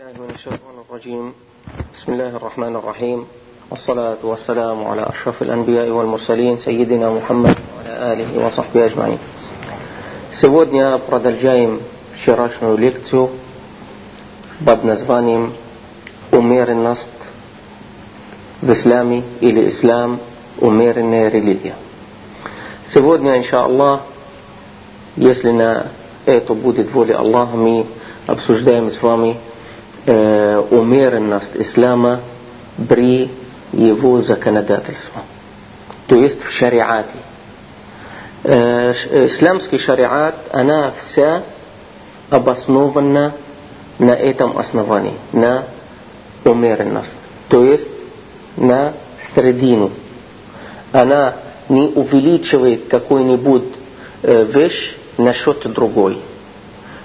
بالله من الشيطان الرجيم بسم الله الرحمن الرحيم والصلاة والسلام على أشرف الأنبياء والمرسلين سيدنا محمد وعلى آله وصحبه أجمعين Сегодня продолжаем вчерашнюю лекцию под названием «Умеренность в исламе» или «Ислам. Умеренная религия». Сегодня, иншаллах, если на это будет воля Аллаха, мы обсуждаем с вами э, умеренность ислама при его законодательстве, то есть в шариате. Э, исламский шариат, она вся обоснована на этом основании, на умеренность, то есть на средину. Она не увеличивает какой-нибудь э, вещь насчет другой,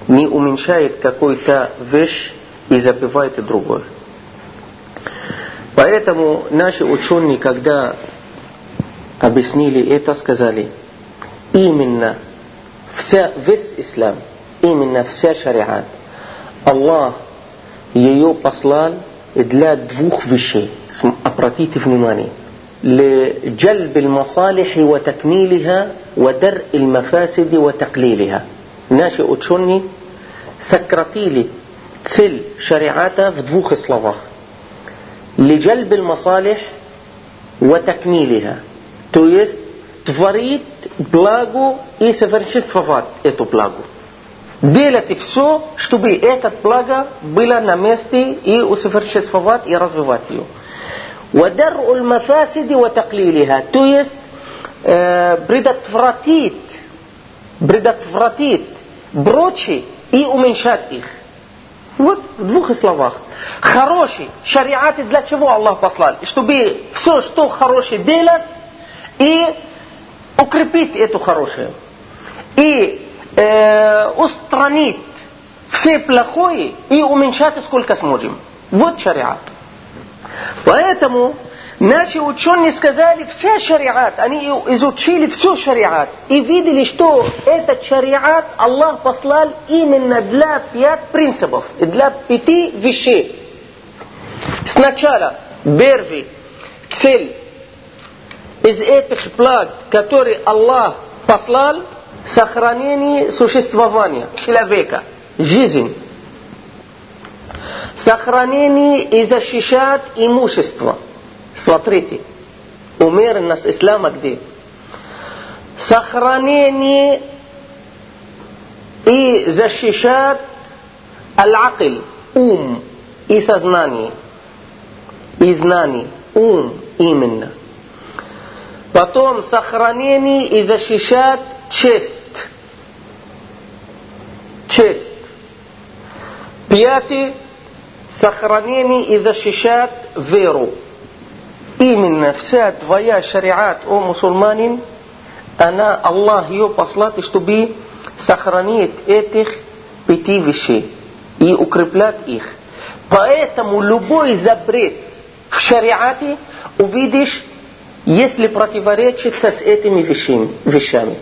не уменьшает какой-то вещь и забивает другой. Поэтому наши ученые, когда объяснили это, сказали, именно вся, весь ислам, именно вся шариат, Аллах ее послал для двух вещей. Обратите внимание. لجلب المصالح وتكميلها ودرء المفاسد وتقليلها. Наши ученые сократили цель шариата в двух словах. لجلب المصالح وتكميلها. То есть творит благо и совершенствовать эту благо. Делать все, чтобы это благо было на месте и усовершенствовать и развивать ее. ودرء المفاسد وتقليلها то есть э, предотвратить предотвратить брочи и уменьшать их. Вот в двух словах. Хороший шариат для чего Аллах послал? Чтобы все, что хорошее делать и укрепить это хорошее. И э, устранить все плохое и уменьшать сколько сможем. Вот шариат. Поэтому наши ученые сказали, все шариат, они изучили все шариат и видели, что этот шариат Аллах послал именно для пять принципов, для пяти вещей. Сначала, первый, цель из этих благ, которые Аллах послал, сохранение существования человека, жизнь сохранение и защищать имущество. Смотрите, умеренность ислама где? Сохранение и защищать аль-акл, ум и сознание, и знание, ум именно. Потом сохранение и защищать честь. Честь. Пятый сохранение и защищать веру. Именно вся твоя шариат, о мусульманин, она, Аллах ее послал, чтобы сохранить этих пяти вещей и укреплять их. Поэтому любой запрет в шариате увидишь, если противоречится с этими вещами.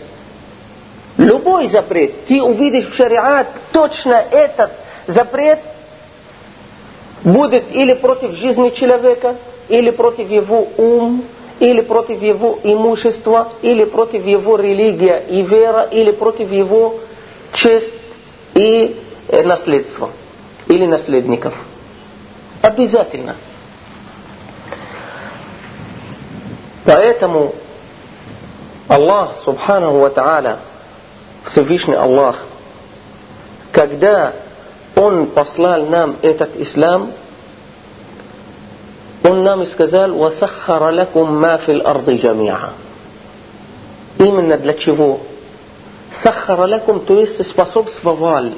Любой запрет, ты увидишь в шариат точно этот запрет будет или против жизни человека, или против его ум, или против его имущества, или против его религия и вера, или против его честь и наследство, или наследников. Обязательно. Поэтому Аллах, Субханаху Ва Та'аля, Всевышний Аллах, когда Он послал нам этот ислам, Он нам сказал, وَسَخَّرَ لَكُمْ مَا فِي الْأَرْضِ جَمِيعًا Именно для чего? Сахара лакум, то есть способствовал,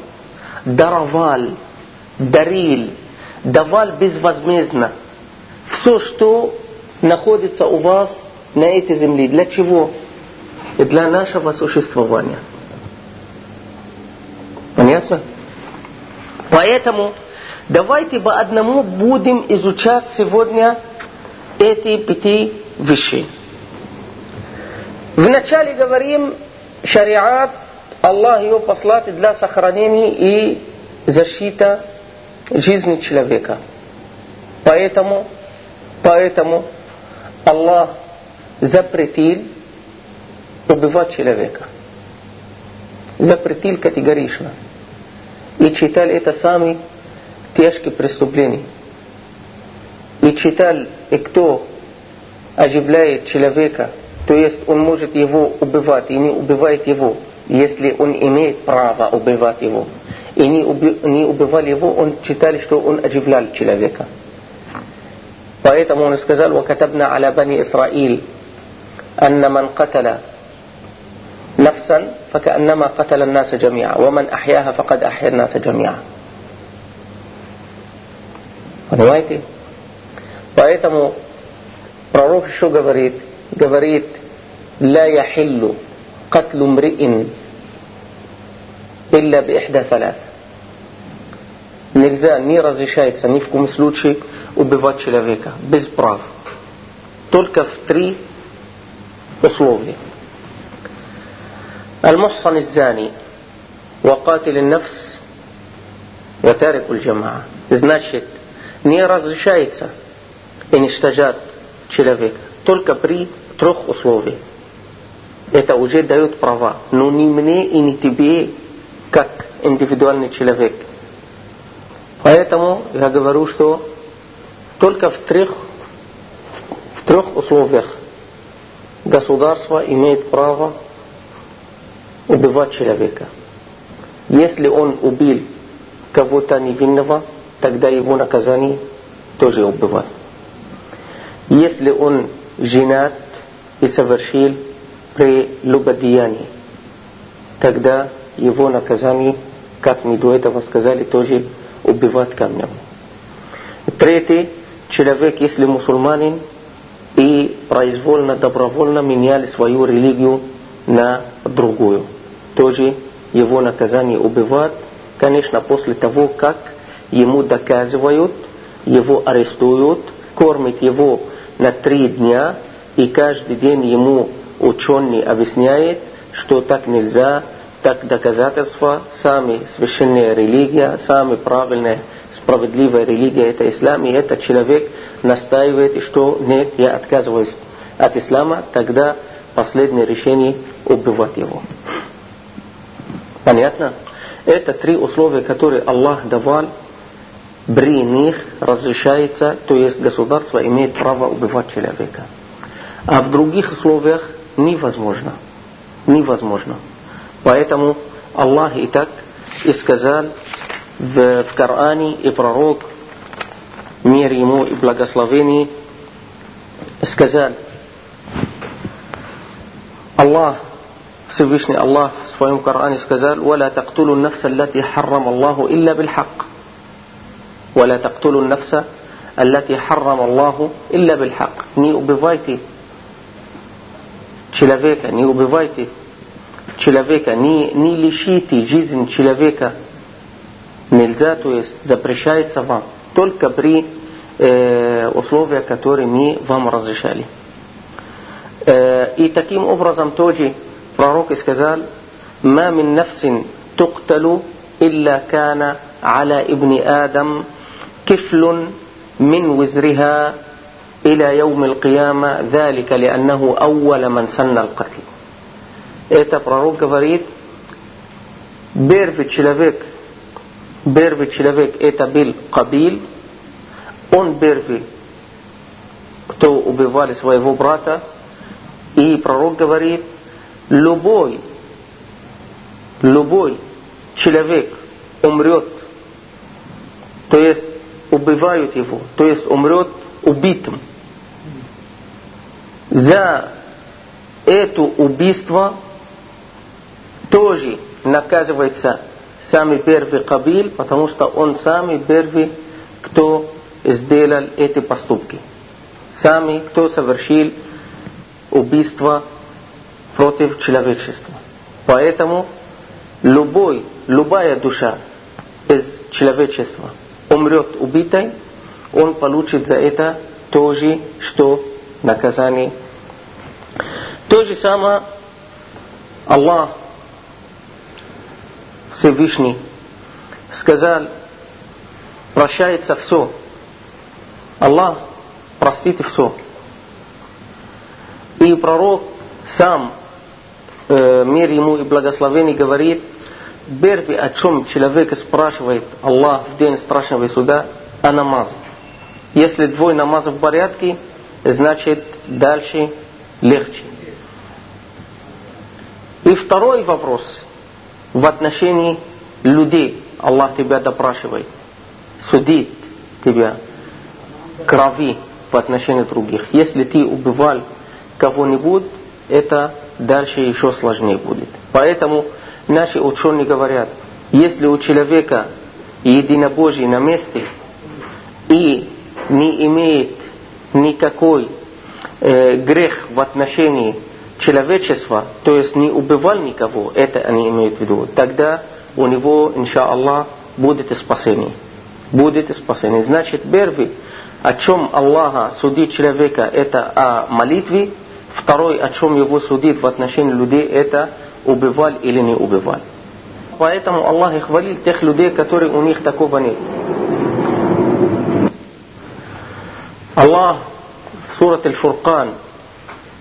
даровал, дарил, давал безвозмездно все, что находится у вас на этой земле. Для чего? Для нашего существования. Понятно? Поэтому давайте по одному будем изучать сегодня эти пяти вещей. Вначале говорим, шариат, Аллах ее послал для сохранения и защиты жизни человека. Поэтому, поэтому Аллах запретил убивать человека. Запретил категорично. И читали это сами тяжкие преступления. И читал, и кто оживляет человека, то есть он может его убивать и не убивает его, если он имеет право убивать его. И не, уби, не убивал его, он читали, что он оживлял человека. Поэтому он сказал, وكتبنا على بني إسرائيل أن من قتل نفسا فكأنما قتل الناس جميعا ومن أحياها فقد أحيا الناس جميعا Понимаете? Поэтому пророк еще говорит, говорит, لا يحل قتل امرئ إلا بإحدى ثلاث. Нельзя, не разрешается ни в коем случае убивать человека без прав. Только в три условия. المحصن الزاني وقاتل النفس وتارك الجماعة значит не разрешается уничтожать человека только при трех условиях. Это уже дает права. Но не мне и не тебе как индивидуальный человек. Поэтому я говорю что только в трех, в трех условиях государство имеет право убивать человека. Если он убил кого-то невинного, тогда его наказание тоже убивать. Если он женат и совершил прелюбодеяние, тогда его наказание, как мы до этого сказали, тоже убивать камнем. Третий, человек, если мусульманин, и произвольно, добровольно меняли свою религию на другую. Тоже его наказание убивать, конечно, после того, как ему доказывают, его арестуют, кормят его на три дня, и каждый день ему ученый объясняет, что так нельзя, так доказательства, сами священная религия, сами правильные справедливая религия это ислам, и этот человек настаивает, что нет, я отказываюсь от ислама, тогда последнее решение убивать его. Понятно? Это три условия, которые Аллах давал, бремих разрешается, то есть государство имеет право убивать человека. А в других условиях невозможно. Невозможно. Поэтому Аллах и так и сказал в, в Коране и пророк, мир ему и благословение, сказал, Аллах, Всевышний Аллах в своем Коране сказал, «Вала тактулу нафса, лати харрам Аллаху илля бил хакк». وَلَا تَقْتُلُوا النَّفْسَ التي حرم الله إلا بالحق не убивайте человека не убивайте человека не, не лишите жизнь человека нельзя, то есть запрещается вам только при э, условиях, которые мы вам разрешали. Э, и таким образом тоже пророк сказал, ما من نفس تقتل إلا كان على ابن آدم كفل من وزرها إلى يوم القيامة ذلك لأنه أول من سن القتل. Это пророк говорит, первый человек, первый человек это был Кабиль, он первый, кто убивали своего брата, и пророк говорит, любой, любой человек умрет, то есть убивают его, то есть умрет убитым. За это убийство тоже наказывается самый первый Кабиль, потому что он самый первый, кто сделал эти поступки. Самый, кто совершил убийство против человечества. Поэтому любой, любая душа из человечества умрет убитой, он получит за это тоже, что наказание. То же самое Аллах Всевышний сказал прощается все. Аллах простит все. И пророк сам, э, мир ему и благословение, говорит, первый, о чем человек спрашивает Аллах в день страшного суда, о намазе. Если двое намазов в порядке, значит дальше легче. И второй вопрос в отношении людей. Аллах тебя допрашивает, судит тебя крови по отношению других. Если ты убивал кого-нибудь, это дальше еще сложнее будет. Поэтому наши ученые говорят, если у человека единобожие на месте и не имеет никакой э, грех в отношении человечества, то есть не убивал никого, это они имеют в виду, тогда у него, иншаллах, будет спасение. Будет спасение. Значит, первый, о чем Аллаха судит человека, это о молитве. Второй, о чем его судит в отношении людей, это убивал или не убивал. Поэтому Аллах и хвалил тех людей, которые у них такого нет. Аллах в сурат Аль-Фуркан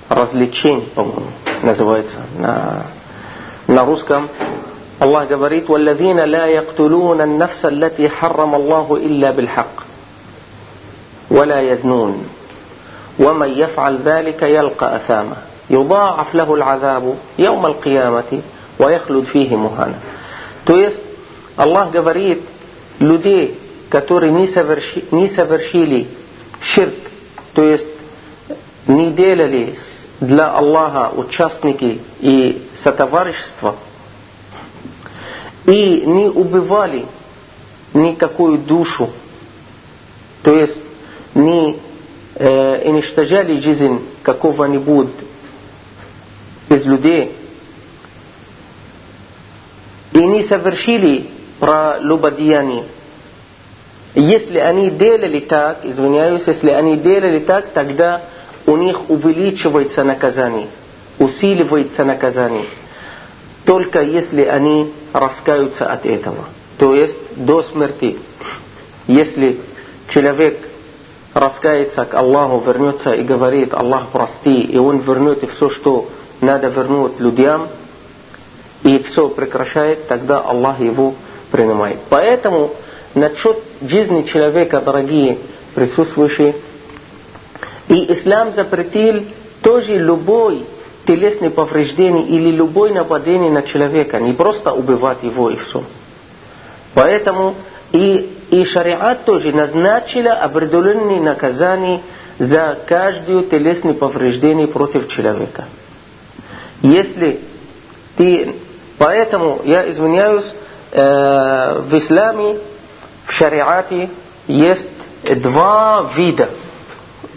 развлечение, по-моему, называется на, на русском. Аллах говорит, والذين لا يقتلون النفس التي حرم الله إلا بالحق ولا يزنون ومن يفعل ذلك يلقى أثاما يضاعف له العذاب يوم القيامة ويخلد فيه مهانا То есть Аллах говорит, людей, которые не, соверши, не совершили ширк, то есть не делали для Аллаха участники и сотоварищества, и не убивали никакую душу, то есть не э, уничтожали жизнь какого-нибудь из людей, и не совершили прелюбодеяние. Если они делали так, извиняюсь, если они делали так, тогда у них увеличивается наказание, усиливается наказание. Только если они раскаются от этого. То есть до смерти. Если человек раскается к Аллаху, вернется и говорит, Аллах прости, и он вернет все, что надо вернуть людям, и все прекращает, тогда Аллах его принимает. Поэтому насчет жизни человека, дорогие присутствующие, и ислам запретил тоже любой телесное повреждение или любое нападение на человека, не просто убивать его и все. Поэтому и, и шариат тоже назначила определенные наказания за каждое телесное повреждение против человека. Если ты... Поэтому я извиняюсь, э, в исламе, в шариате есть два вида –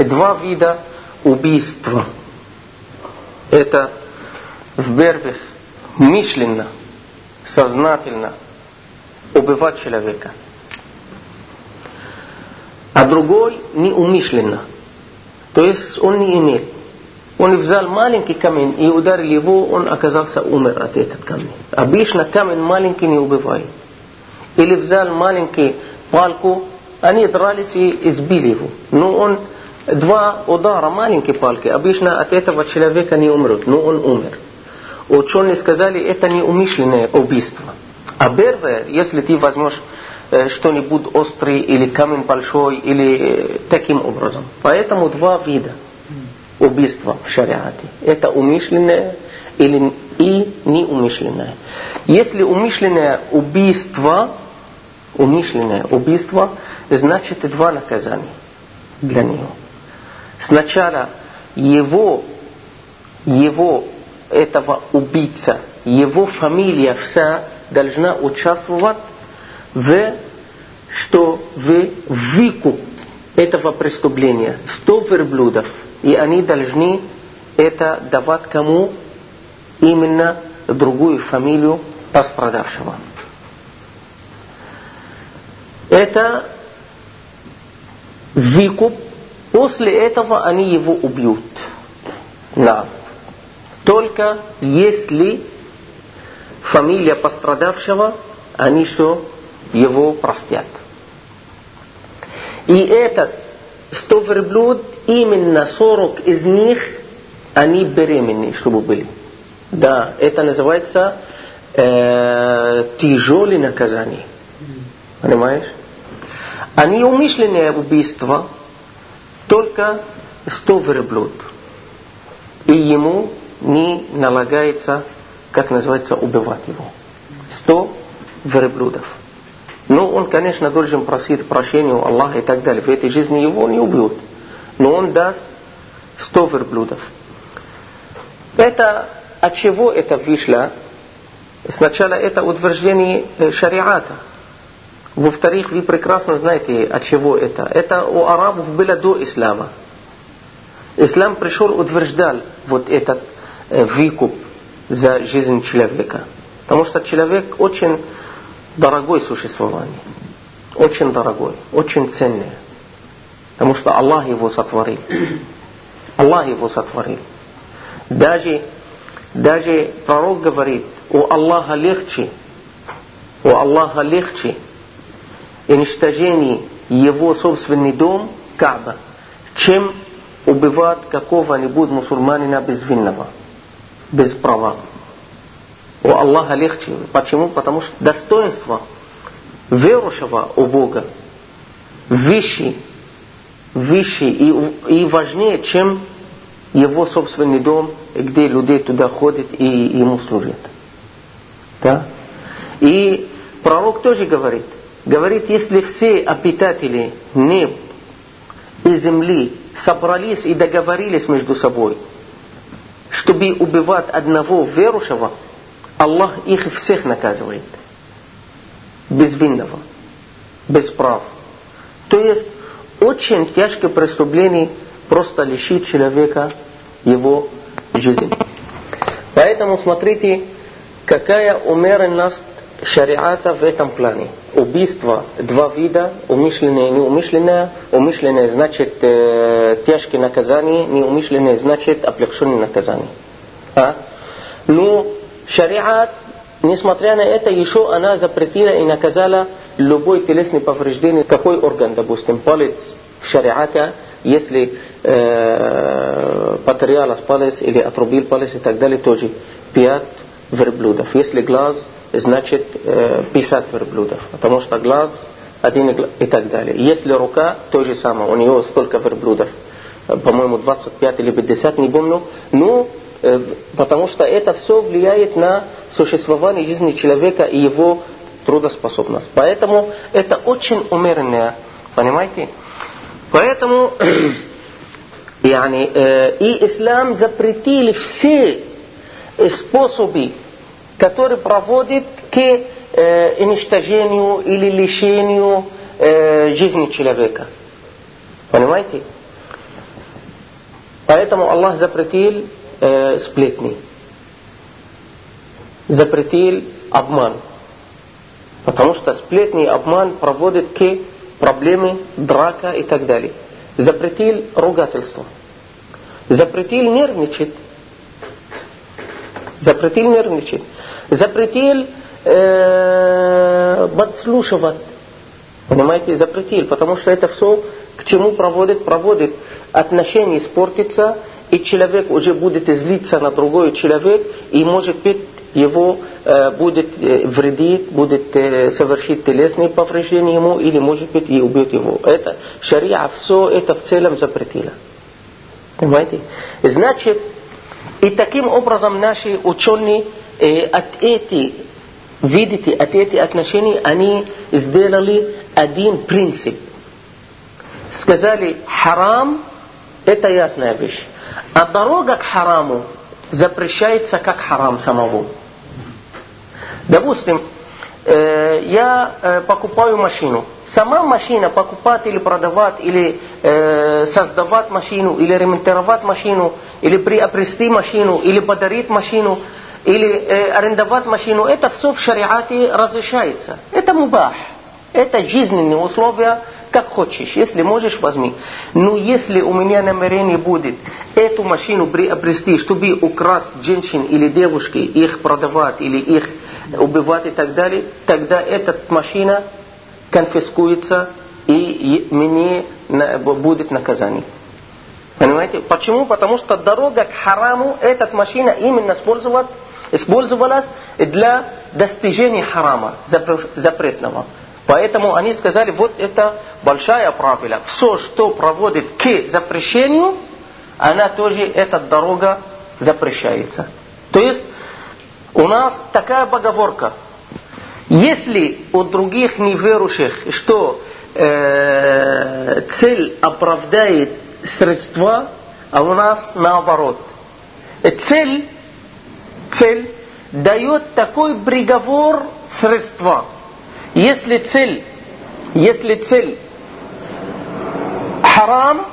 два вида убийства. Это, во-первых, мышленно, сознательно убивать человека. А другой неумышленно. То есть он не имеет. Он взял маленький камень и ударил его, он оказался умер от этого камня. Обычно камень маленький не убивает. Или взял маленький палку, они дрались и избили его. Но он два удара маленькие палки, обычно от этого человека не умрут, но он умер. Ученые сказали, это не умышленное убийство. А первое, если ты возьмешь что-нибудь острый или камень большой или таким образом. Поэтому два вида убийства в шариате. Это умышленное или и неумышленное. Если умышленное убийство, умышленное убийство, значит два наказания для него. Сначала его, его, этого убийца, его фамилия вся должна участвовать в, что в выкуп этого преступления. Сто верблюдов. И они должны это давать кому? Именно другую фамилию пострадавшего. Это выкуп После этого они его убьют. Да. Только если фамилия пострадавшего, они что? Его простят. И этот 100 верблюд, именно 40 из них, они беременные, чтобы были. Да, это называется э, тяжелое наказание. Понимаешь? А неумышленное убийство только 100 верблюд. И ему не налагается, как называется, убивать его. 100 верблюдов. Ну, он, конечно, должен просить прощения у Аллаха и так далее. В этой жизни его не убьют. Но он даст 100 верблюдов. Это от чего это вышло? Сначала это утверждение шариата. Во-вторых, вы прекрасно знаете, от чего это. Это у арабов было до ислама. Ислам пришел, утверждал вот этот выкуп за жизнь человека. Потому что человек очень дорогое существование. Очень дорогое, очень ценное. Потому что Аллах его сотворил. Аллах его сотворил. Даже, даже пророк говорит, у Аллаха легче, у Аллаха легче уничтожение его собственный дом, Каба, чем убивать какого-нибудь мусульманина безвинного, без права. У Аллаха легче. Почему? Потому что достоинство верующего у Бога выше, выше и, и важнее, чем его собственный дом, где люди туда ходят и ему служат. Да? И пророк тоже говорит, говорит, если все обитатели неб и земли собрались и договорились между собой, чтобы убивать одного верующего, Аллах их всех наказывает. Безвинного. Без прав. То есть очень тяжкое преступление просто лишить человека его жизни. Поэтому смотрите, какая умеренность шариата в этом плане. Убийство два вида, умышленное и неумышленное. Умышленное значит э, тяжкие наказания, неумышленное значит облегченное наказание. А? Ну, Шариат, несмотря на это, еще она запретила и наказала любой телесный повреждение, какой орган, допустим, палец в шариате, если э, потерялась палец или отрубил палец и так далее, тоже 5 верблюдов. Если глаз, значит э, 50 верблюдов, потому что глаз один и так далее. Если рука, то же самое, у нее столько верблюдов, по-моему, 25 или 50, не помню, но Э, потому что это все влияет на существование жизни человека и его трудоспособность. Поэтому это очень умеренное, понимаете? Поэтому yani, э, и ислам запретили все э, способы, которые проводят к э, уничтожению или лишению э, жизни человека. Понимаете? Поэтому Аллах запретил э, сплетни, запретил обман. Потому что сплетни и обман проводят к проблеме, драка и так далее. Запретил ругательство. Запретил нервничать. Запретил нервничать. Запретил э, подслушивать. Понимаете, запретил, потому что это все к чему проводит? Проводит отношения испортиться, и человек уже будет злиться на другой человек, и может быть его э, будет э, вредить, будет э, совершить телесные повреждения ему, или может быть и убьет его. Это шария все это в целом запретила. Понимаете? Значит, и таким образом наши ученые от этих, видите, от этих отношений они сделали один принцип. Сказали, харам – это ясная вещь. А дорога к хараму запрещается как харам самого. Допустим, э, я э, покупаю машину. Сама машина покупать или продавать, или э, создавать машину, или ремонтировать машину, или приобрести машину, или подарить машину, или э, арендовать машину, это все в шариате разрешается. Это мубах. Это жизненные условия как хочешь, если можешь, возьми. Но если у меня намерение будет эту машину приобрести, чтобы украсть женщин или девушки, их продавать или их убивать и так далее, тогда эта машина конфискуется и мне будет наказание. Понимаете? Почему? Потому что дорога к хараму, эта машина именно использовалась, для достижения харама, запретного. Поэтому они сказали, вот это большая правила. Все, что проводит к запрещению, она тоже, эта дорога запрещается. То есть, у нас такая поговорка. Если у других неверующих, что э, цель оправдает средства, а у нас наоборот. Цель, цель дает такой приговор средства. Если цель, если цель харам,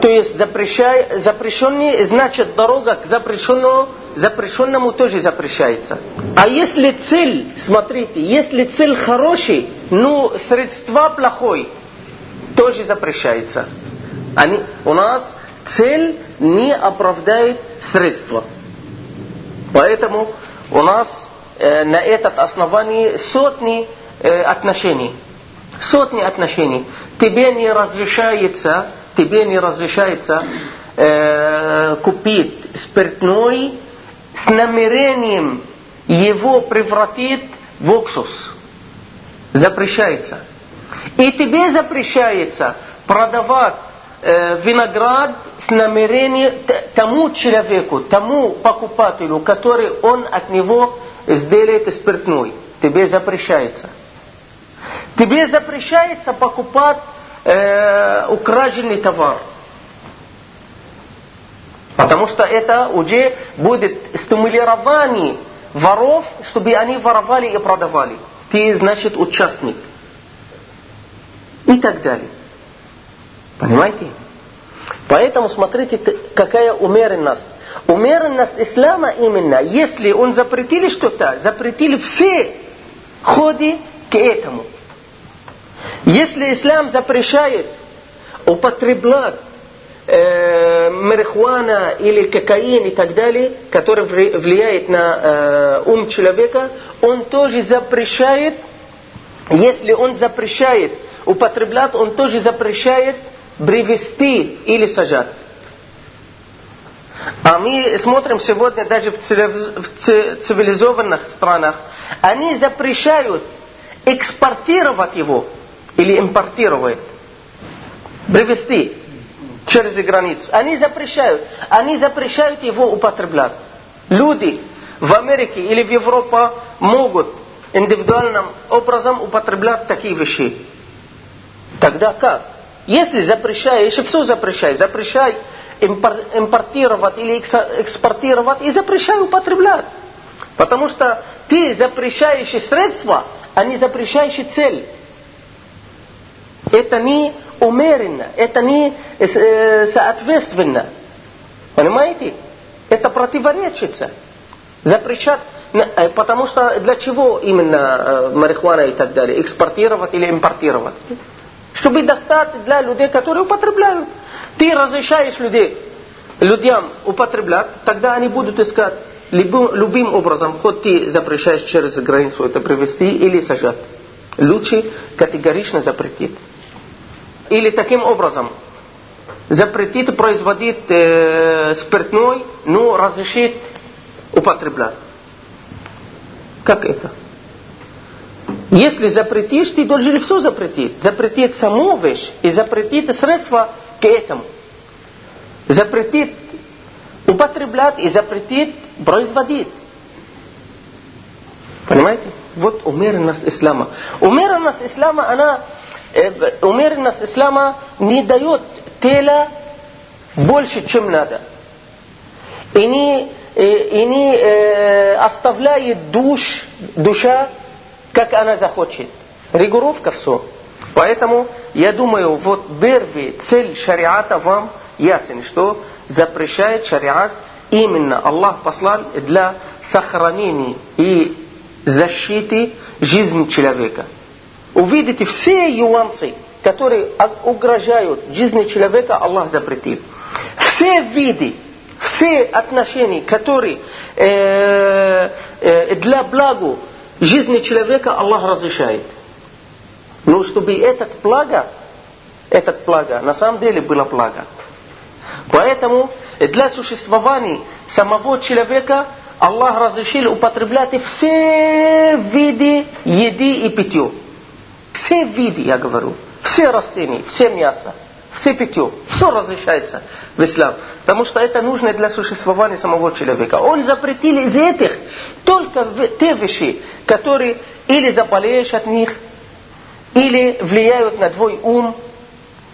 то есть запрещай, запрещенный, значит дорога к запрещенному, запрещенному тоже запрещается. А если цель, смотрите, если цель хороший, ну средства плохой, тоже запрещается. Они, у нас цель не оправдает средства. Поэтому у нас э, на этот основании сотни э, отношений. Сотни отношений. Тебе не разрешается, тебе не разрешается э, купить спиртной с намерением его превратить в уксус. Запрещается. И тебе запрещается продавать э, виноград с намерением тому человеку, тому покупателю, который он от него сделает спиртной. Тебе запрещается. Тебе запрещается покупать э, украденный товар. Потому что это уже будет стимулирование воров, чтобы они воровали и продавали. Ты, значит, участник. И так далее. Понимаете? Поэтому смотрите, какая умеренность. Умеренность ислама именно, если он запретили что-то, запретили все ходы к этому. Если ислам запрещает употреблять э, марихуана или кокаин и так далее, который влияет на э, ум человека, он тоже запрещает, если он запрещает употреблять, он тоже запрещает привести или сажать. А мы смотрим сегодня даже в цивилизованных странах, они запрещают экспортировать его или импортировать, привезти через границу. Они запрещают. Они запрещают его употреблять. Люди в Америке или в Европе могут индивидуальным образом употреблять такие вещи. Тогда как? Если запрещай, если все запрещай, запрещай импортировать или экспортировать и запрещай употреблять. Потому что ты запрещаешь средства, а не запрещаешь цель. Это не умеренно, это не э, соответственно. Понимаете? Это противоречится. Запрещать, э, потому что для чего именно э, марихуана и так далее? Экспортировать или импортировать? чтобы достать для людей, которые употребляют. Ты разрешаешь людей, людям употреблять, тогда они будут искать любым, любым образом, хоть ты запрещаешь через границу это привезти или сажать. Лучше категорично запретить. Или таким образом, запретить производить э, спиртной, но разрешить употреблять. Как это? Если запретишь, ты должен все запретить. Запретить саму вещь и запретить средства к этому. Запретить употреблять и запретить производить. Понимаете? Вот умеренность ислама. Умеренность ислама, она, умеренность ислама не дает тела больше, чем надо. И не, э, и не э, оставляет душ, душа как она захочет. Регулировка все. Поэтому я думаю, вот первый цель шариата вам ясен, что запрещает шариат именно Аллах послал для сохранения и защиты жизни человека. Увидите все нюансы, которые угрожают жизни человека, Аллах запретил. Все виды, все отношения, которые э, э, для блага жизни человека Аллах разрешает. Но чтобы этот плага, этот плага, на самом деле было плага. Поэтому для существования самого человека Аллах разрешил употреблять все виды еды и питья. Все виды, я говорю, все растения, все мясо, все питье, все разрешается в ислам. Потому что это нужно для существования самого человека. Он запретил из этих только те вещи, которые или заболеешь от них, или влияют на твой ум,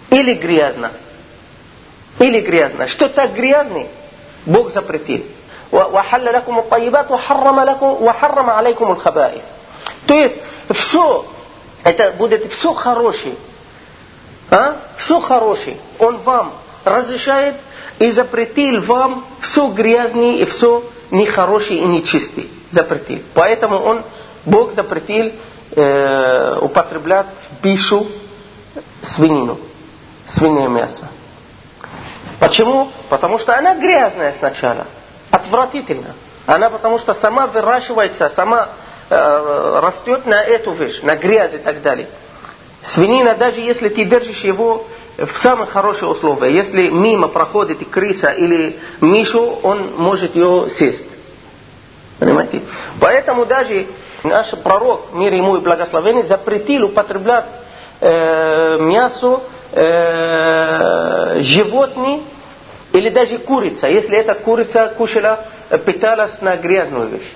или грязно. Или грязно. Что так грязный, Бог запретил. То есть, все, это будет все хорошее. А? Все хорошее. Он вам разрешает и запретил вам все грязное и все нехорошее и нечистое. Запретил. Поэтому он, Бог запретил э, употреблять пищу свинину, свиное мясо. Почему? Потому что она грязная сначала отвратительно. Она потому что сама выращивается, сама растет на эту вещь, на грязь и так далее. Свинина, даже если ты держишь его в самых хороших условиях, если мимо проходит крыса или мишу, он может ее съесть. Понимаете? Поэтому даже наш пророк, мир ему и благословение, запретил употреблять э, мясо э, животных, или даже курица, если эта курица кушала, э, питалась на грязную вещь.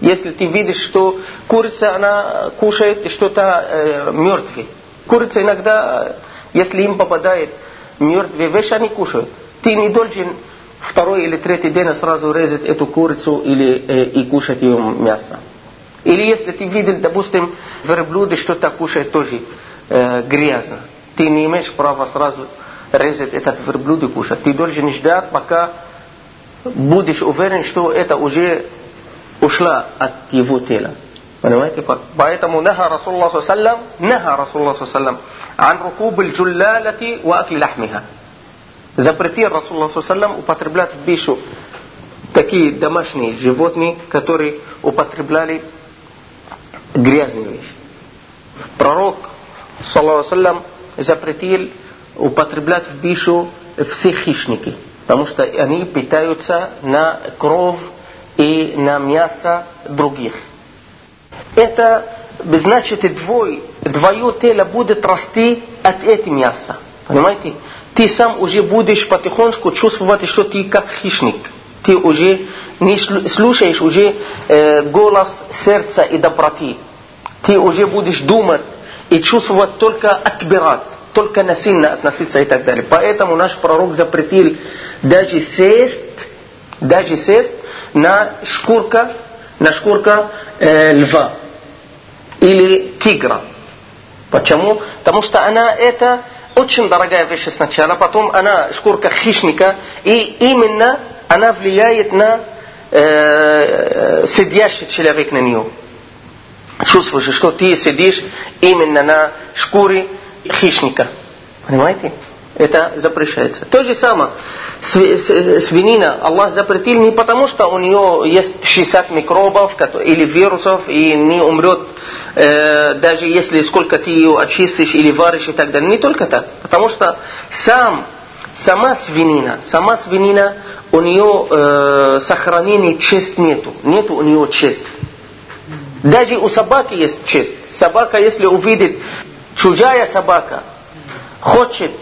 Если ты видишь, что курица, она кушает что-то э, мертвое. Курица иногда, если им попадает мертвые вещи, они кушают. Ты не должен второй или третий день сразу резать эту курицу или, э, и кушать ее мясо. Или если ты видел, допустим, верблюды что-то кушают тоже э, грязно. Ты не имеешь права сразу резать этот верблюд и кушать. Ты должен ждать, пока будешь уверен, что это уже ушла от его тела. Понимаете? Поэтому наха Расулла саллям, наха Расулла саллям, ан рукубыль джуллялати ва акли лахмиха. Запретил Расулла саллям употреблять в пищу такие домашние животные, которые употребляли грязные вещи. Пророк, саллаху саллям, запретил употреблять в пищу все хищники, потому что они питаются на кровь и на мясо других. Это значит, твой, твое тело будет расти от этого мяса. Понимаете? Ты сам уже будешь потихоньку чувствовать, что ты как хищник. Ты уже не слушаешь уже э, голос сердца и доброты. Ты уже будешь думать и чувствовать только отбирать только насильно относиться и так далее. Поэтому наш пророк запретил даже сесть, даже сесть на шкурка, на шкурка э, льва или тигра. Почему? Потому что она это очень дорогая вещь сначала, потом она шкурка хищника, и именно она влияет на э, сидящий человек на нее. Чувствуешь, что ты сидишь именно на шкуре хищника. Понимаете? Это запрещается. То же самое, свинина Аллах запретил не потому, что у нее есть 60 микробов или вирусов и не умрет, э, даже если сколько ты ее очистишь или варишь и так далее. Не только так. Потому что сам, сама свинина, сама свинина, у нее э, сохранения честь нету. Нету у нее честь. Даже у собаки есть честь. Собака, если увидит чужая собака хочет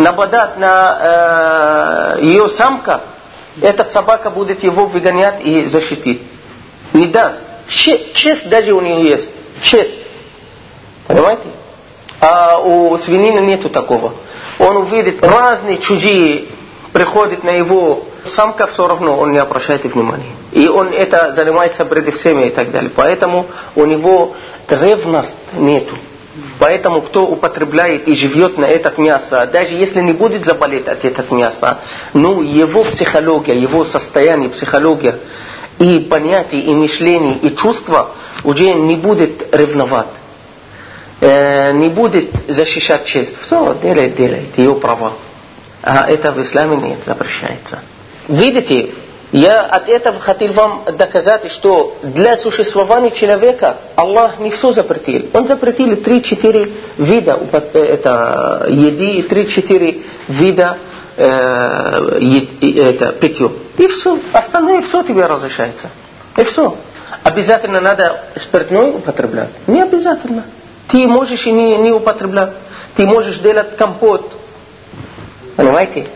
нападать на э, ее самка, эта собака будет его выгонять и защитить. Не даст. Честь даже у нее есть. Честь. Понимаете? А у свинины нету такого. Он увидит разные чужие приходят на его самка, все равно он не обращает внимания. И он это занимается прежде всеми и так далее. Поэтому у него ревность нету. Поэтому кто употребляет и живет на этот мясо, даже если не будет заболеть от этого мяса, ну его психология, его состояние, психология и понятие, и мышление, и чувства уже не будет ревновать. Э, не будет защищать честь. Все, делает, делает, ее права. А это в исламе нет, запрещается. Видите, Я от этого хотел вам доказать, что для существования человека Аллах не все запретил. Он запретил 3-4 вида это, еды, 3-4 вида э, это, питье. И все. Остальное все тебе разрешается. И все. Обязательно надо спиртное употреблять? Не обязательно. Ты можешь и не, не употреблять. Ты можешь делать компот. Понимаете?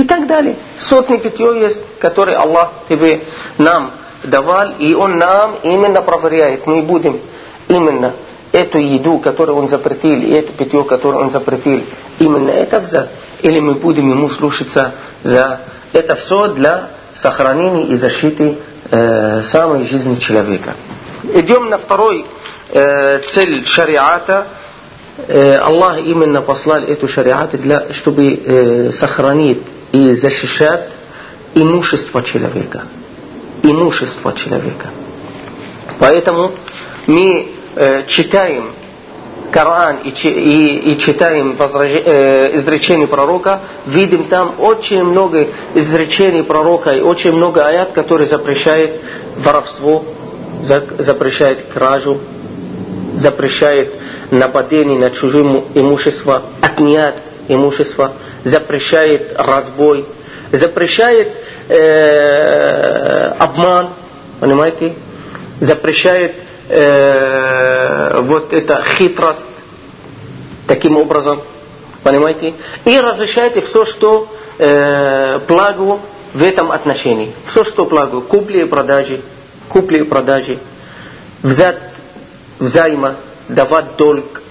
И так далее. Сотни питье есть, которые Аллах тебе нам давал, и Он нам именно проверяет. Мы будем именно эту еду, которую Он запретил, и это питье, которое Он запретил, именно это взять. Или мы будем Ему слушаться за это все для сохранения и защиты э, самой жизни человека. Идем на второй э, цель шариата. Э, Аллах именно послал эту шариат, для, чтобы э, сохранить и защищать имущество человека. Имущество человека. Поэтому мы э, читаем Коран и, и, и читаем возраж... э, изречения пророка, видим там очень много изречений пророка и очень много аят, которые запрещают воровство, запрещают кражу, запрещает нападение на чужое имущество, отнять имущество, запрещает разбой, запрещает э, обман, понимаете, запрещает э, вот это хитрость таким образом, понимаете, и разрешает все, что э, благо в этом отношении, все, что благо, купли и продажи, купли и продажи, взять взайма, давать долг,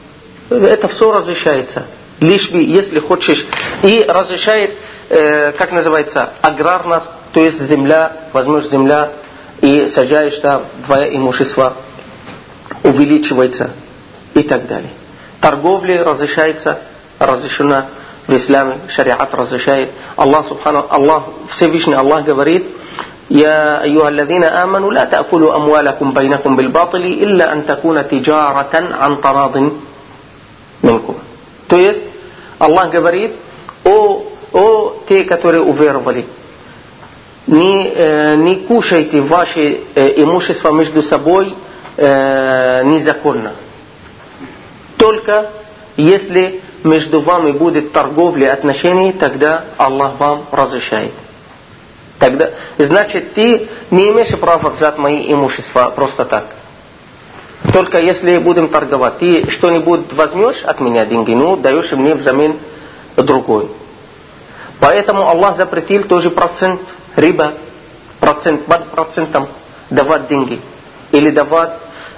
это все разрешается Лишь бы, если хочешь, и разрешает, э, как называется, аграрность, то есть земля, возьмешь земля и сажаешь там твое имущество, увеличивается и так далее. Торговля разрешается, разрешена в исламе, шариат разрешает. Аллах Субхану, Аллах, Всевышний Аллах говорит, يا أيها الذين آمنوا لا تأكلوا أموالكم بينكم بالباطل إلا أن تكون تجارة عن تراض منكم. то есть Аллах говорит, о, о те, которые уверовали, не, э, не кушайте ваше э, имущество между собой э, незаконно. Только если между вами будет торговля отношений, тогда Аллах вам разрешает. Тогда, значит, ты не имеешь права взять мои имущества просто так. Только если будем торговать, ты что-нибудь возьмешь от меня деньги, ну, даешь мне взамен другой. Поэтому Аллах запретил тоже процент риба, процент, под процентом давать деньги. Или давать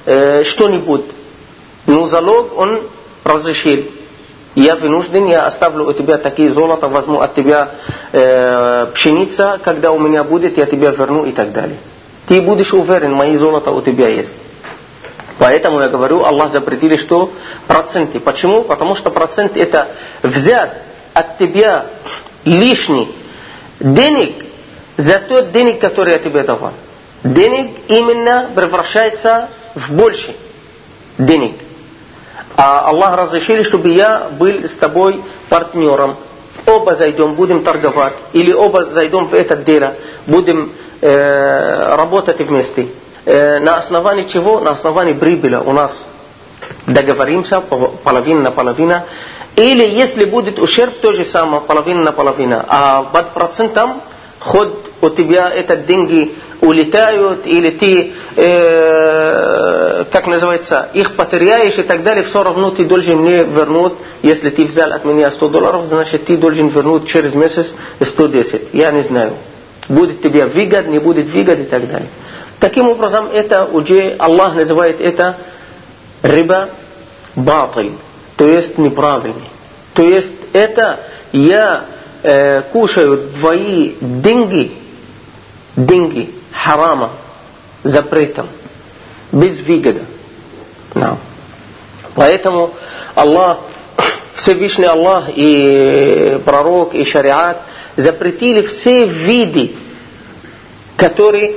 э, что-нибудь. Но залог он разрешил. Я вынужден, я оставлю у тебя такие золото, возьму от тебя э, пшеница, когда у меня будет, я тебя верну и так далее. Ты будешь уверен, мои золото у тебя есть. Поэтому я говорю, Аллах запретили, что проценты. Почему? Потому что процент это взять от тебя лишний денег за тот денег, который я тебе давал. Денег именно превращается в больше денег. А Аллах разрешили, чтобы я был с тобой партнером. Оба зайдем, будем торговать. Или оба зайдем в это дело, будем э, работать вместе. Э, на основании чего? На основании прибыли у нас договоримся половина на половина. Или если будет ущерб, то же самое, половина на половина. А под процентом ход у тебя это деньги улетают, или ты, э, как называется, их потеряешь и так далее, все равно ты должен мне вернуть, если ты взял от меня 100 долларов, значит ты должен вернуть через месяц 110. Я не знаю. Будет тебе выгод, не будет выгод и так далее. Таким образом, это уже Аллах называет это риба батиль, то есть неправильный. То есть это я э, кушаю твои деньги, деньги харама, запретом, без выгода. No. Поэтому Аллах, Всевышний Аллах и пророк и шариат запретили все виды, которые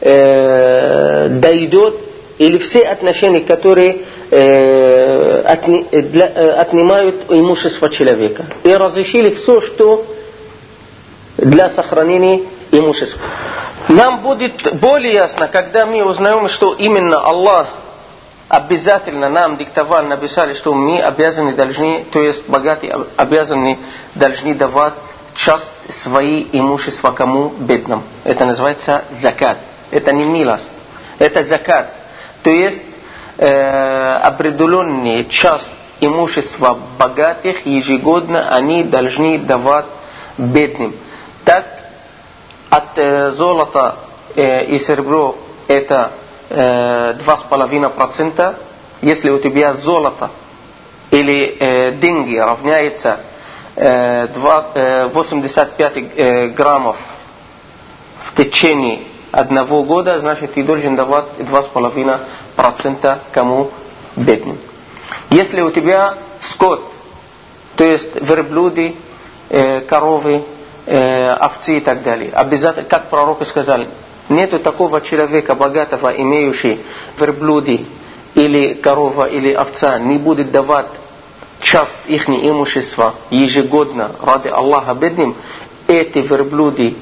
э, дойдет, или все отношения, которые э, отни, для, э, отнимают имущество человека. И разрешили все, что для сохранения имущества. Нам будет более ясно, когда мы узнаем, что именно Аллах обязательно нам диктовал, написали, что мы обязаны должны, то есть богатые обязаны должны давать часть свои имущества кому бедным. Это называется закат. Это не милость. Это закат. То есть э, определенная часть имущества богатых ежегодно они должны давать бедным. Так от э, золота э, и серебро это э, 2,5%. Если у тебя золото или э, деньги равняется э, 2, 85 э, э, граммов в течение одного года, значит ты должен давать 2,5% кому бедным. Если у тебя скот, то есть верблюды, э, коровы, э, овцы и так далее, обязательно, как пророки сказали, нету такого человека богатого, имеющий верблюды или корова или овца, не будет давать часть их имущества ежегодно ради Аллаха бедным, эти верблюды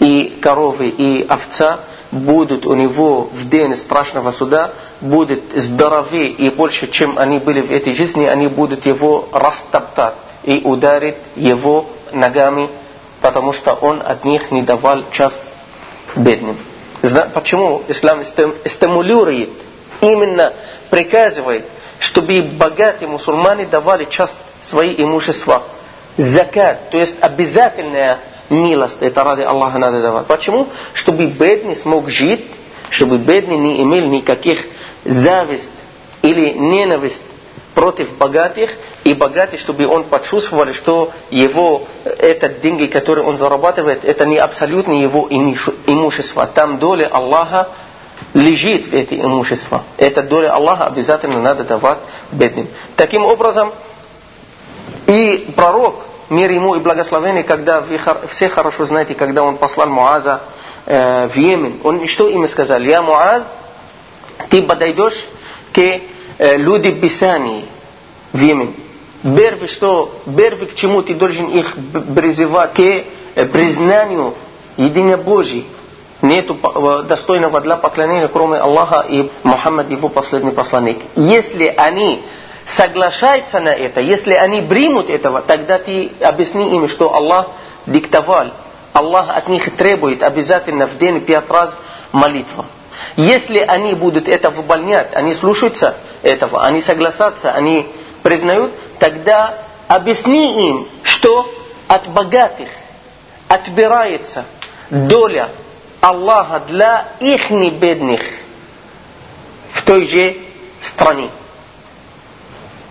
и коровы и овца будут у него в день страшного суда, будут здоровее и больше, чем они были в этой жизни, они будут его растоптать и ударить его ногами, потому что он от них не давал час бедным. Почему ислам стимулирует, именно приказывает, чтобы богатые мусульмане давали часть свои имущества. Закат, то есть обязательная милость, это ради Аллаха надо давать. Почему? Чтобы бедный смог жить, чтобы бедный не имел никаких зависть или ненависть против богатых, и богатый, чтобы он почувствовал, что его, этот деньги, которые он зарабатывает, это не абсолютно его имущество. Там доля Аллаха лежит в эти имущества. Эта доля Аллаха обязательно надо давать бедным. Таким образом, и пророк, мир ему и благословение, когда вы все хорошо знаете, когда он послал Муаза э, в Йемен, он что им сказал? Я Муаз, ты подойдешь к э, людям Писания в Йемен. Первое, что, первое, к чему ты должен их призывать, к э, признанию единия Божьей. Нету э, достойного для поклонения, кроме Аллаха и Мухаммад, его последний посланник. Если они соглашаются на это, если они примут этого, тогда ты объясни им, что Аллах диктовал, Аллах от них требует обязательно в день пять раз молитва. Если они будут это выполнять, они слушаются этого, они согласятся, они признают, тогда объясни им, что от богатых отбирается доля Аллаха для их бедных в той же стране.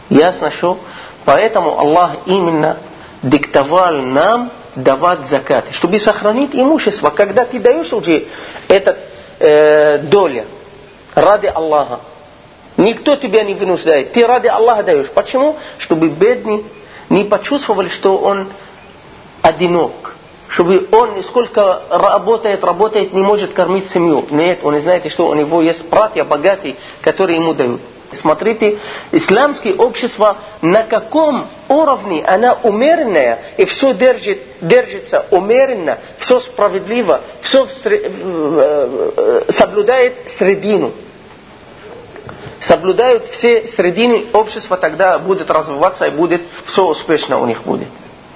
Ясно, что? Поэтому Аллах именно диктовал нам давать закат, чтобы сохранить имущество. Когда ты даешь уже этот э, доля ради Аллаха, никто тебя не вынуждает. Ты ради Аллаха даешь. Почему? Чтобы бедный не почувствовал, что он одинок. Чтобы он сколько работает, работает, не может кормить семью. Нет, он знает, что у него есть братья богатые, которые ему дают. Смотрите, исламское общество, на каком уровне она умеренная, и все держит, держится умеренно, все справедливо, все э, соблюдает средину. Соблюдают все средины общества, тогда будет развиваться и будет все успешно у них будет.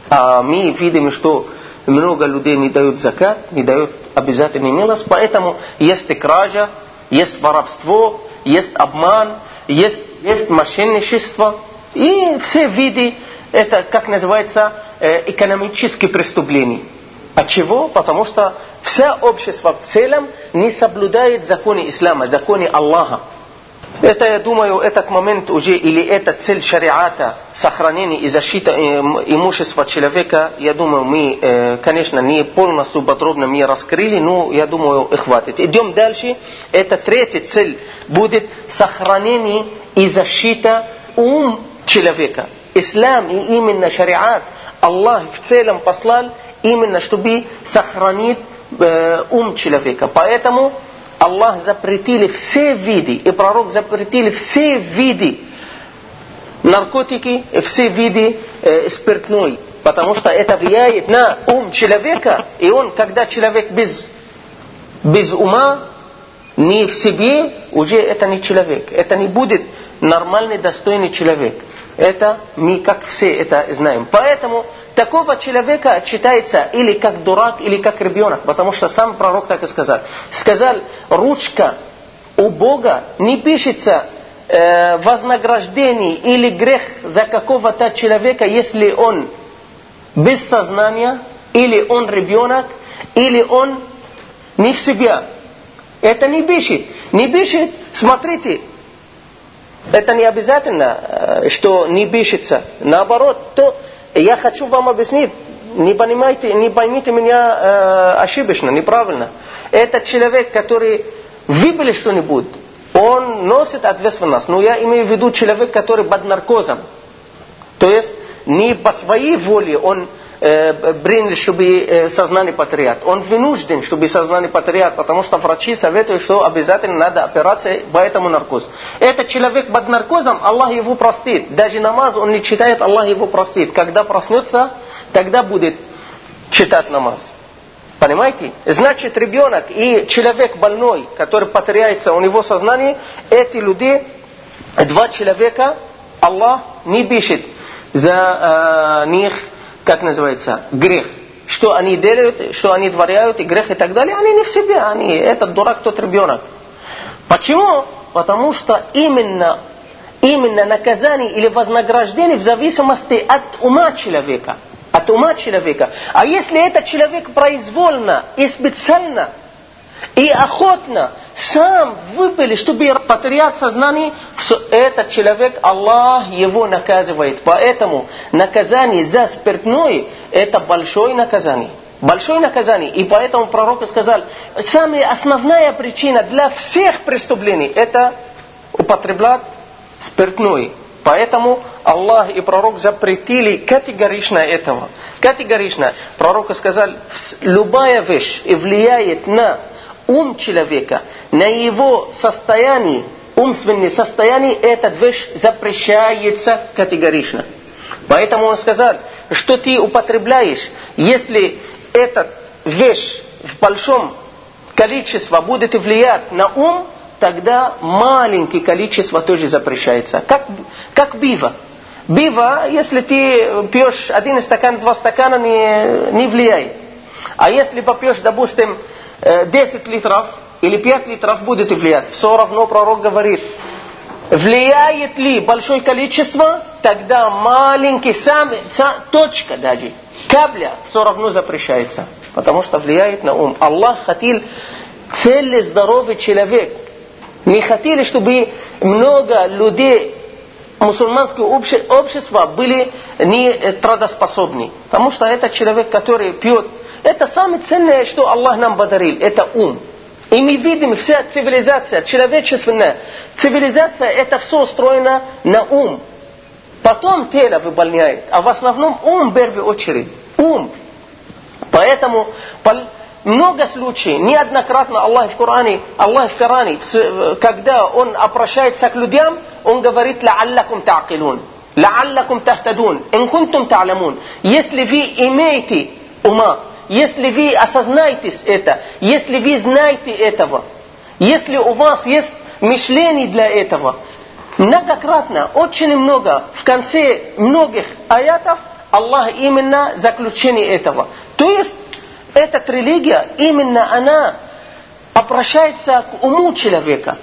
А мы видим, что много людей не дают закат, не дают обязательный милость, поэтому есть кража, есть воровство, есть обман, есть, есть мошенничество и все виды, это как называется, э, экономические преступления. От чего? Потому что все общество в целом не соблюдает законы ислама, законы Аллаха. Это, я думаю, этот момент уже, или эта цель шариата, сохранение и защита имущества человека, я думаю, мы, э, конечно, не полностью подробно мы раскрыли, но я думаю, хватит. Идем дальше. Это третья цель будет сохранение и защита ум человека. Ислам и именно шариат Аллах в целом послал именно, чтобы сохранить э, ум человека. Поэтому Аллах запретили все виды, и пророк запретили все виды наркотики, все виды э, спиртной. потому что это влияет на ум человека, и он, когда человек без, без ума, не в себе, уже это не человек. Это не будет нормальный, достойный человек. Это мы, как все это знаем. Поэтому такого человека считается или как дурак, или как ребенок, потому что сам пророк так и сказал. Сказал, ручка у Бога не пишется э, вознаграждение или грех за какого-то человека, если он без сознания, или он ребенок, или он не в себе. Это не пишет. Не пишет, смотрите, это не обязательно, э, что не пишется. Наоборот, то я хочу вам объяснить, не понимайте, не поймите меня э, ошибочно, неправильно. Это человек, который выпили что-нибудь, он носит ответственность. Но я имею в виду человек, который под наркозом. То есть не по своей воле он э, принял, чтобы э, сознание потерять. Он вынужден, чтобы сознание потерять, потому что врачи советуют, что обязательно надо операция по этому наркозу. Этот человек под наркозом, Аллах его простит. Даже намаз он не читает, Аллах его простит. Когда проснется, тогда будет читать намаз. Понимаете? Значит, ребенок и человек больной, который потеряется у него сознание, эти люди, два человека, Аллах не пишет за э, них, как называется, грех. Что они делают, что они творяют, и грех и так далее, они не в себе, они, этот дурак, тот ребенок. Почему? Потому что именно, именно наказание или вознаграждение в зависимости от ума человека – от ума человека. А если этот человек произвольно и специально и охотно сам выпили, чтобы потерять сознание, этот человек, Аллах его наказывает. Поэтому наказание за спиртное – это большое наказание. Большое наказание. И поэтому пророк сказал, самая основная причина для всех преступлений – это употреблять спиртное. Поэтому Аллах и пророк запретили категорично этого. Категорично. Пророк сказал, любая вещь влияет на ум человека, на его состояние, умственное состояние, эта вещь запрещается категорично. Поэтому он сказал, что ты употребляешь, если эта вещь в большом количестве будет влиять на ум, тогда маленькое количество тоже запрещается. Как, как бива. Бива, если ты пьешь один стакан, два стакана, не, не влияет. А если попьешь, допустим, 10 э, литров или 5 литров, будет влиять. Все равно пророк говорит, влияет ли большое количество, тогда маленький, сам, точка даже, капля, все равно запрещается. Потому что влияет на ум. Аллах хотел цельный здоровый человек. Не хотели, чтобы много людей мусульманского общества были не трудоспособны. Потому что это человек, который пьет. Это самое ценное, что Аллах нам подарил. Это ум. И мы видим, вся цивилизация, человечественная цивилизация, это все устроено на ум. Потом тело выполняет, а в основном ум в первую очередь. Ум. Поэтому много случаев, неоднократно Аллах в Коране, Аллах в Коране, когда Он обращается к людям, Он говорит «Ла'аллакум та'акилун». «Ла'аллакум тахтадун». «Ин кунтум та'ламун». Если вы имеете ума, если вы осознаете это, если вы знаете этого, если у вас есть мышление для этого, многократно, очень много, в конце многих аятов, Аллах именно заключение этого. То есть, эта религия, именно она обращается к уму человека,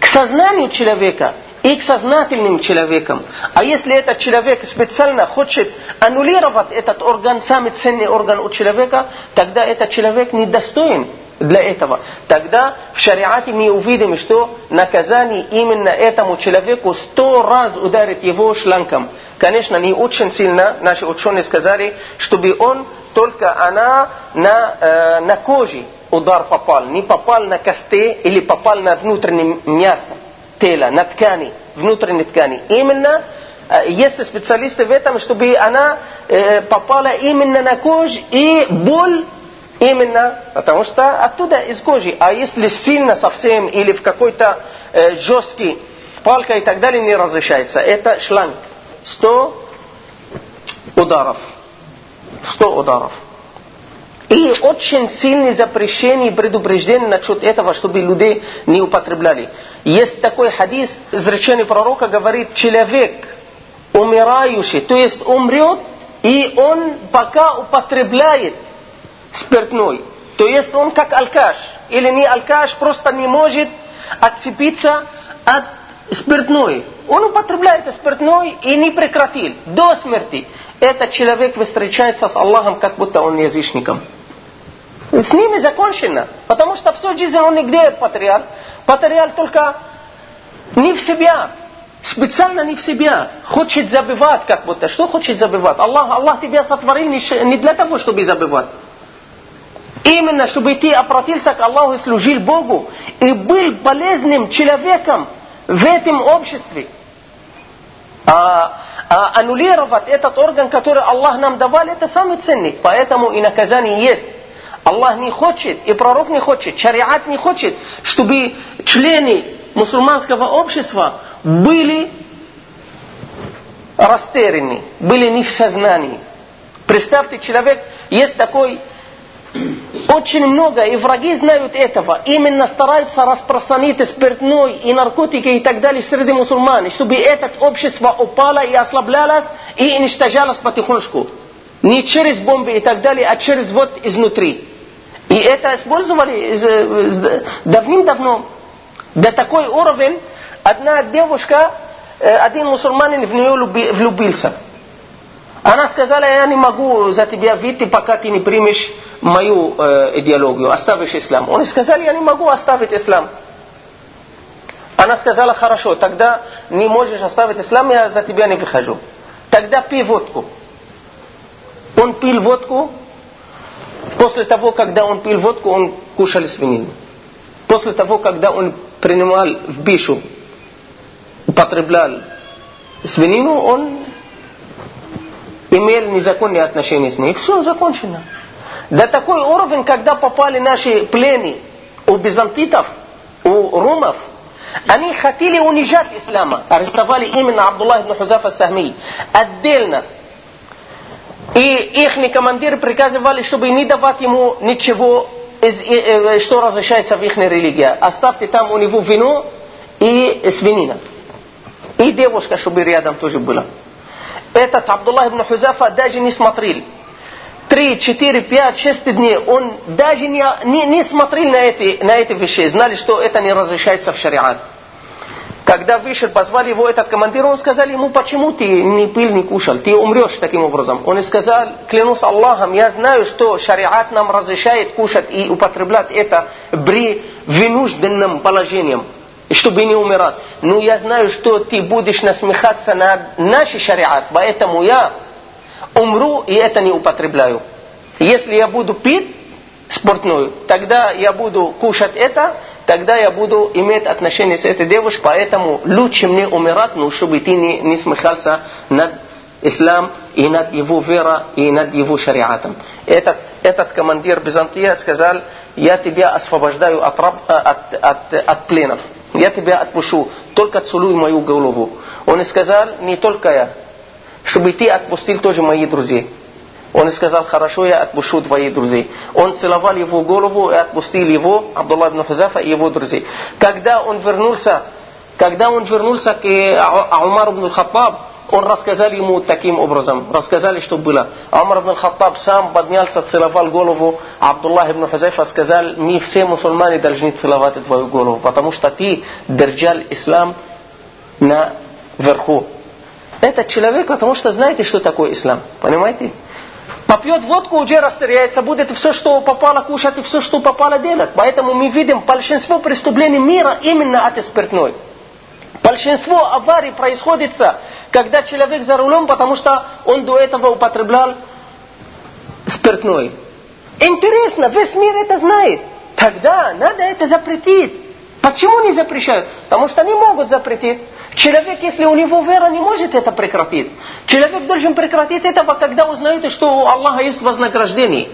к сознанию человека и к сознательным человекам. А если этот человек специально хочет аннулировать этот орган, самый ценный орган у человека, тогда этот человек недостоин для этого. Тогда в шариате мы увидим, что наказание именно этому человеку сто раз ударит его шланком. Конечно, не очень сильно, наши ученые сказали, чтобы он только она на, э, на коже удар попал, не попал на кости или попал на внутреннее мясо тела, на ткани, внутренней ткани. Именно э, есть специалисты в этом, чтобы она э, попала именно на кожу и боль именно, потому что оттуда из кожи. А если сильно совсем или в какой-то э, жесткий палка и так далее не разрешается, это шланг. 100 ударов. Сто ударов. И очень сильные запрещения и предупреждения насчет этого, чтобы люди не употребляли. Есть такой хадис, изречение пророка говорит, человек умирающий, то есть умрет, и он пока употребляет спиртной. То есть он как алкаш, или не алкаш, просто не может отцепиться от спиртной. Он употребляет спиртной и не прекратил до смерти. Этот человек встречается с Аллахом, как будто он язычником. С ними закончено. Потому что все жизнь он нигде потерял. Потерял только не в себя. Специально не в себя. Хочет забывать как будто. Что хочет забывать? Аллах, Аллах тебя сотворил не для того, чтобы забывать. Именно, чтобы ты обратился к Аллаху и служил Богу. И был полезным человеком в этом обществе. А, а аннулировать этот орган, который Аллах нам давал, это самый ценный. Поэтому и наказание есть. Аллах не хочет, и пророк не хочет, шариат не хочет, чтобы члены мусульманского общества были растеряны, были не в сознании. Представьте, человек, есть такой очень много, и враги знают этого. Именно стараются распространить спиртной и наркотики и так далее среди мусульман, чтобы это общество упало и ослаблялось и уничтожалось потихоньку. Не через бомбы и так далее, а через вот изнутри. И это использовали давным-давно. До такой уровень одна девушка, один мусульманин в нее влюбился. Она сказала, я не могу за тебя выйти, пока ты не примешь мою э, идеологию, оставишь ислам. Он сказал, я не могу оставить ислам. Она сказала, хорошо, тогда не можешь оставить ислам, я за тебя не выхожу. Тогда пей водку. Он пил водку, После того, когда он пил водку, он кушал свинину. После того, когда он принимал в бишу, употреблял свинину, он имел незаконные отношения с ней. Все закончено. До такой уровень, когда попали наши плены у бизантитов, у румов, они хотели унижать ислама. Арестовали именно Абдуллах ибн Хузафа Сахми. Отдельно и их командиры приказывали, чтобы не давать ему ничего, что разрешается в их религии. Оставьте там у него вино и свинина. И девушка, чтобы рядом тоже была. Этот Абдуллах ибн Хузафа даже не смотрел. Три, четыре, пять, шесть дней он даже не, не, не смотрел на эти, на эти вещи. Знали, что это не разрешается в шариат. Когда вышел, позвали его этот командир, он сказал ему, почему ты не пил, не кушал, ты умрешь таким образом. Он сказал, клянусь Аллахом, я знаю, что шариат нам разрешает кушать и употреблять это при вынужденном положении, чтобы не умирать. Но я знаю, что ты будешь насмехаться над наш шариат, поэтому я умру и это не употребляю. Если я буду пить спортную, тогда я буду кушать это, тогда я буду иметь отношение с этой девушкой, поэтому лучше мне умирать, но чтобы ты не, не смехался над ислам и над его верой и над его шариатом. Этот, этот командир Византия сказал, я тебя освобождаю от, раб, от, от, от пленов. Я тебя отпущу, только целуй мою голову. Он сказал, не только я, чтобы ты отпустил тоже мои друзья. Он сказал, хорошо, я отпущу твоих друзей. Он целовал его голову и отпустил его, Абдулла ибн Хузафа и его друзей. Когда он вернулся, когда он вернулся к Умар ибн Хаттаб, он рассказал ему таким образом. Рассказали, что было. Умар ибн Хаттаб сам поднялся, целовал голову. Абдулла ибн Хузайфа сказал, не все мусульмане должны целовать твою голову, потому что ты держал ислам на верху. Этот человек, потому что знаете, что такое ислам. Понимаете? Попьет водку, уже растеряется, будет все, что попало кушать и все, что попало делать. Поэтому мы видим большинство преступлений мира именно от спиртной. Большинство аварий происходит, когда человек за рулем, потому что он до этого употреблял спиртной. Интересно, весь мир это знает. Тогда надо это запретить. Почему не запрещают? Потому что не могут запретить. Человек, если у него вера, не может это прекратить. Человек должен прекратить это, когда узнает, что у Аллаха есть вознаграждение.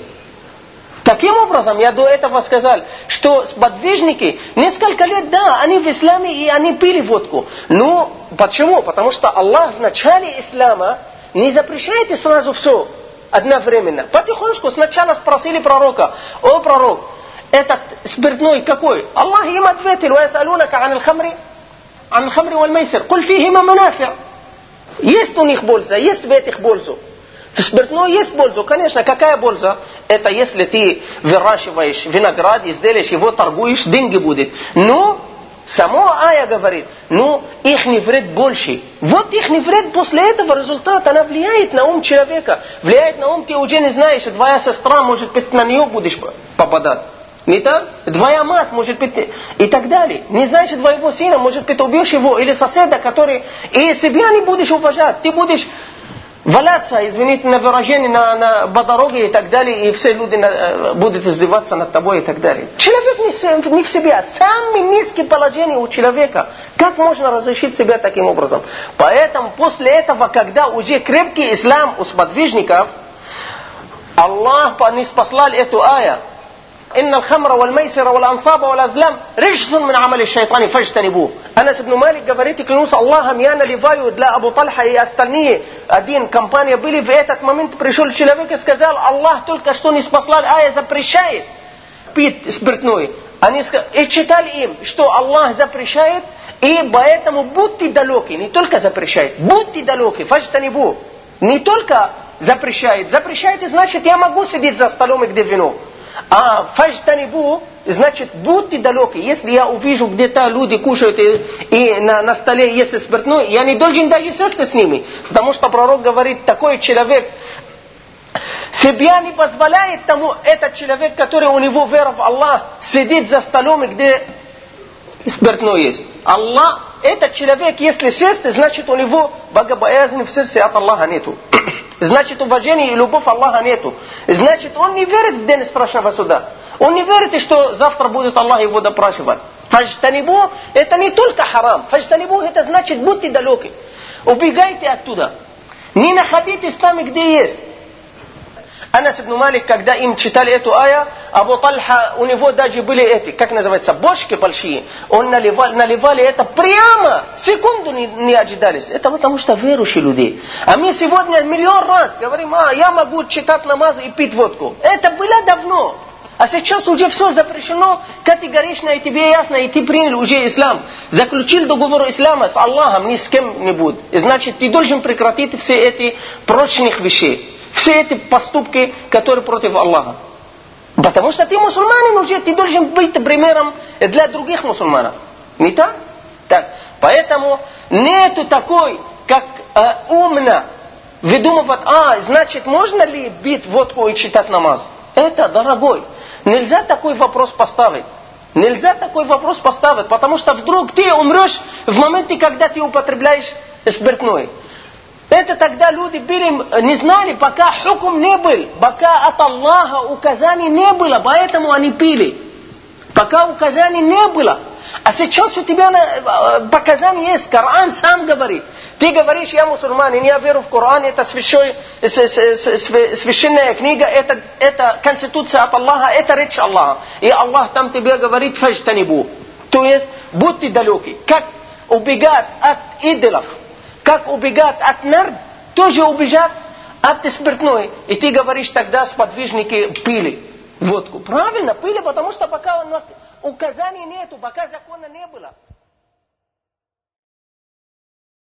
Таким образом, я до этого сказал, что подвижники несколько лет, да, они в исламе и они пили водку. Но почему? Потому что Аллах в начале ислама не запрещает сразу все одновременно. Потихонечку сначала спросили пророка, о пророк, этот спиртной какой? Аллах им ответил, «Ва ясалунака анил хамри» عن الخمر والميسر قل فيهما منافع есть у них польза, есть в этих пользу. В спиртной есть польза, конечно. Какая польза? Это если ты выращиваешь виноград и сделаешь его, торгуешь, деньги будет. Но Само Ая говорит, ну, их не вред больше. Вот их не вред после этого результата, она влияет на ум человека. Влияет на ум, ты уже не знаешь, твоя сестра, может быть, на нее будешь попадать. Не так? Твоя мать, может быть, и так далее. Не знаешь твоего сына, может быть, убьешь его, или соседа, который... И себя не будешь уважать. Ты будешь валяться, извините на выражение, на, на, по дороге и так далее, и все люди на, э, будут издеваться над тобой и так далее. Человек не, не в себе, а самое низкое положение у человека. Как можно разрешить себя таким образом? Поэтому после этого, когда уже крепкий ислам у сподвижников, Аллах не спаслал эту ая, إن الخمر والميسر والأنصاب والأزلام رجس من عمل الشيطان فاجتنبوه Анас ибн Малик говорит и клянусь Аллахом, я наливаю для Абу Тальха и остальные, один компания были, в этот момент пришел человек и сказал, Аллах только что не спаслал, ая запрещает пить спиртной. Они и читали им, что Аллах запрещает, и поэтому будьте далеки, не только запрещает, будьте далеки, фаджтанибу. Не только запрещает, запрещает, и значит я могу сидеть за столом и где вино. А фажтанибу, значит, будьте далеки. Если я увижу где-то люди кушают и, и на, на столе есть спиртной, я не должен даже сесть с ними. Потому что пророк говорит, такой человек себя не позволяет тому, этот человек, который у него вера в Аллах, сидит за столом, где спиртной есть. Аллах, этот человек, если сесть, значит у него богобоязнь в сердце от Аллаха нету. Значит, уважения и любовь Аллаха нету. Значит, он не верит в день страшного суда. Он не верит, что завтра будет Аллах его допрашивать. Фажтанибу – это не только харам. Фажтанибу – это значит, будьте далеки. Убегайте оттуда. Не находитесь там, где есть. Анас ибн Малик, когда им читали эту ая, Абу Тальха, у него даже были эти, как называется, бошки большие. Он наливал, наливали это прямо, секунду не, не ожидались. Это потому что верующие люди. А мы сегодня миллион раз говорим, а, я могу читать намаз и пить водку. Это было давно. А сейчас уже все запрещено категорично, и тебе ясно, и ты принял уже ислам. Заключил договор ислама с Аллахом, ни с кем-нибудь. Значит, ты должен прекратить все эти прочных вещей. Все эти поступки, которые против Аллаха. Потому что ты мусульманин уже, ты должен быть примером для других мусульманов. Не так? Так. Поэтому нету такой, как э, умно выдумывать, а, значит, можно ли бить водку и читать намаз? Это, дорогой, нельзя такой вопрос поставить. Нельзя такой вопрос поставить, потому что вдруг ты умрешь в моменте, когда ты употребляешь спиртное. Это тогда люди были, не знали, пока хукум не был, пока от Аллаха указаний не было, поэтому они пили. Пока указаний не было. А сейчас у тебя э, показания есть, Коран сам говорит. Ты говоришь, я мусульманин, я верю в Коран, это священная книга, это, это конституция от Аллаха, это речь Аллаха. И Аллах там тебе говорит, фажтанибу. То есть, будьте далеки. Как убегать от идолов как убегать от нар, тоже убежать от спиртной. И ты говоришь, тогда сподвижники пили водку. Правильно, пили, потому что пока указаний нету, пока закона не было.